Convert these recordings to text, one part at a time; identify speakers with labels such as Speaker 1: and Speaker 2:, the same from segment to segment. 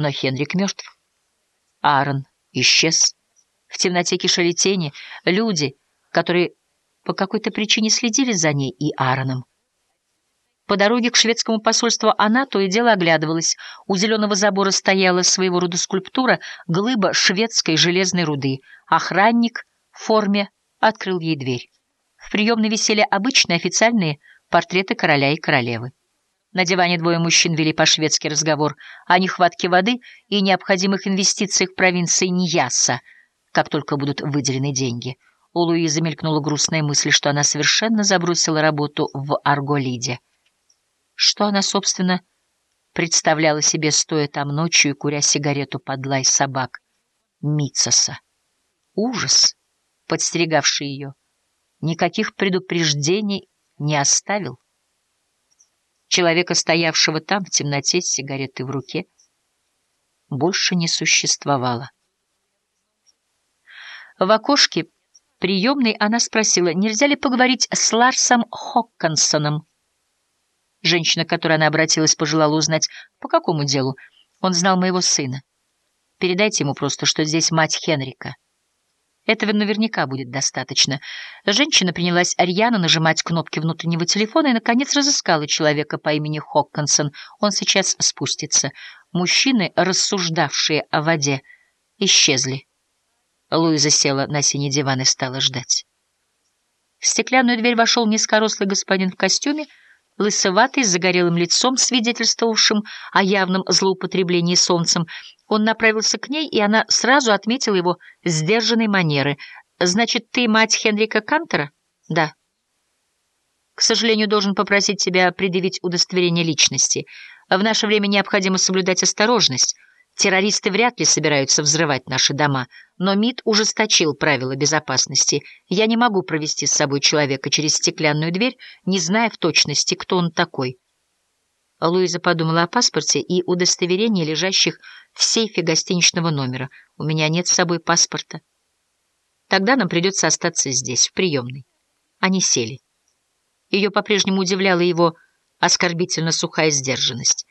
Speaker 1: Но Хенрик мертв. Аарон исчез. В темноте кишели тени, люди, которые по какой-то причине следили за ней и Аароном. По дороге к шведскому посольству она то и дело оглядывалась. У зеленого забора стояла своего рода скульптура, глыба шведской железной руды. Охранник в форме открыл ей дверь. В приемной висели обычные официальные портреты короля и королевы. На диване двое мужчин вели по-шведски разговор о нехватке воды и необходимых инвестициях в провинции Ньяса, как только будут выделены деньги. У Луизы мелькнула грустная мысль, что она совершенно забросила работу в Арголиде. Что она, собственно, представляла себе, стоя там ночью и куря сигарету под лай собак? Митсоса. Ужас, подстерегавший ее. Никаких предупреждений не оставил человека, стоявшего там в темноте с сигаретой в руке, больше не существовало. В окошке приемной она спросила, нельзя ли поговорить с Ларсом Хоккансоном. Женщина, к которой она обратилась, пожелала узнать, по какому делу. Он знал моего сына. Передайте ему просто, что здесь мать Хенрика. Этого наверняка будет достаточно. Женщина принялась рьяно нажимать кнопки внутреннего телефона и, наконец, разыскала человека по имени Хоккинсон. Он сейчас спустится. Мужчины, рассуждавшие о воде, исчезли. Луиза села на синий диван и стала ждать. В стеклянную дверь вошел низкорослый господин в костюме, лысоватый, с загорелым лицом, свидетельствовавшим о явном злоупотреблении солнцем. Он направился к ней, и она сразу отметила его сдержанной манеры. «Значит, ты мать Хенрика Кантера?» «Да». «К сожалению, должен попросить тебя предъявить удостоверение личности. В наше время необходимо соблюдать осторожность». Террористы вряд ли собираются взрывать наши дома, но МИД ужесточил правила безопасности. Я не могу провести с собой человека через стеклянную дверь, не зная в точности, кто он такой. Луиза подумала о паспорте и удостоверении, лежащих в сейфе гостиничного номера. У меня нет с собой паспорта. Тогда нам придется остаться здесь, в приемной. Они сели. Ее по-прежнему удивляла его оскорбительно сухая сдержанность.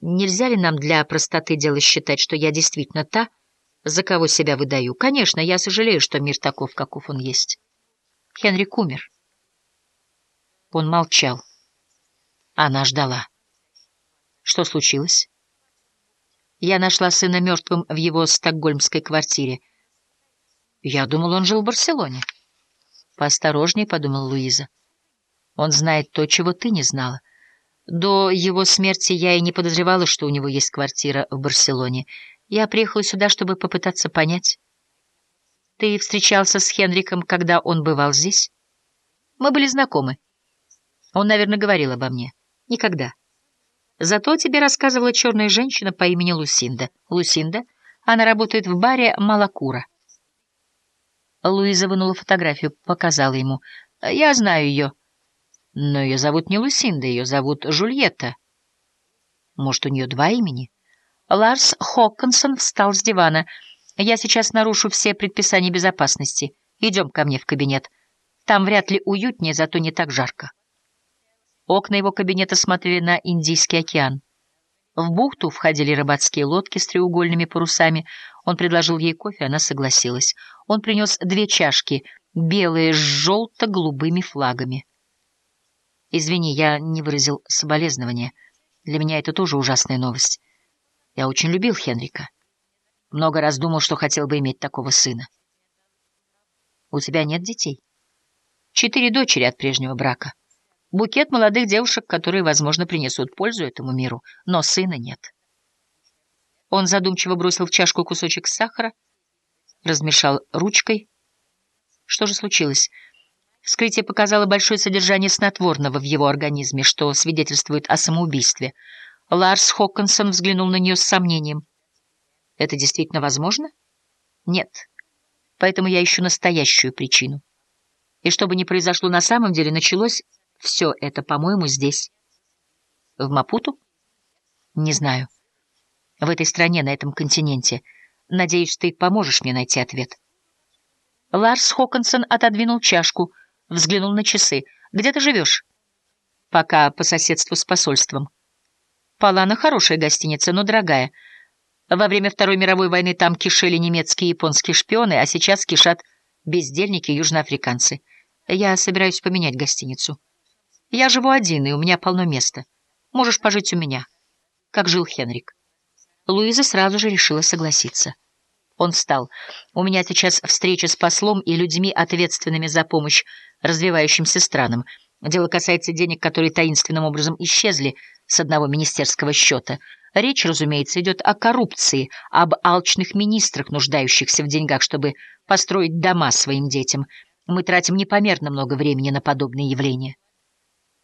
Speaker 1: Нельзя ли нам для простоты дела считать, что я действительно та, за кого себя выдаю? Конечно, я сожалею, что мир таков, каков он есть. Хенрик умер. Он молчал. Она ждала. Что случилось? Я нашла сына мертвым в его стокгольмской квартире. Я думал, он жил в Барселоне. Поосторожнее, — подумала Луиза. Он знает то, чего ты не знала. До его смерти я и не подозревала, что у него есть квартира в Барселоне. Я приехала сюда, чтобы попытаться понять. Ты встречался с Хенриком, когда он бывал здесь? Мы были знакомы. Он, наверное, говорил обо мне. Никогда. Зато тебе рассказывала черная женщина по имени Лусинда. Лусинда? Она работает в баре Малакура. Луиза вынула фотографию, показала ему. Я знаю ее. Но ее зовут не Лусинда, ее зовут Жульетта. Может, у нее два имени? Ларс Хоккинсон встал с дивана. Я сейчас нарушу все предписания безопасности. Идем ко мне в кабинет. Там вряд ли уютнее, зато не так жарко. Окна его кабинета смотрели на Индийский океан. В бухту входили рыбацкие лодки с треугольными парусами. Он предложил ей кофе, она согласилась. Он принес две чашки, белые с желто-голубыми флагами. Извини, я не выразил соболезнования. Для меня это тоже ужасная новость. Я очень любил Хенрика. Много раз думал, что хотел бы иметь такого сына. У тебя нет детей? Четыре дочери от прежнего брака. Букет молодых девушек, которые, возможно, принесут пользу этому миру, но сына нет. Он задумчиво бросил в чашку кусочек сахара, размешал ручкой. Что же случилось? Вскрытие показало большое содержание снотворного в его организме, что свидетельствует о самоубийстве. Ларс Хоккинсон взглянул на нее с сомнением. «Это действительно возможно?» «Нет. Поэтому я ищу настоящую причину. И что бы ни произошло на самом деле, началось все это, по-моему, здесь». «В Мапуту?» «Не знаю. В этой стране, на этом континенте. Надеюсь, ты поможешь мне найти ответ». Ларс Хоккинсон отодвинул чашку — Взглянул на часы. «Где ты живешь?» «Пока по соседству с посольством». «Палана хорошая гостиница, но дорогая. Во время Второй мировой войны там кишели немецкие и японские шпионы, а сейчас кишат бездельники южноафриканцы. Я собираюсь поменять гостиницу. Я живу один, и у меня полно места. Можешь пожить у меня, как жил Хенрик. Луиза сразу же решила согласиться. Он встал. «У меня сейчас встреча с послом и людьми, ответственными за помощь развивающимся странам. Дело касается денег, которые таинственным образом исчезли с одного министерского счета. Речь, разумеется, идет о коррупции, об алчных министрах, нуждающихся в деньгах, чтобы построить дома своим детям. Мы тратим непомерно много времени на подобные явления».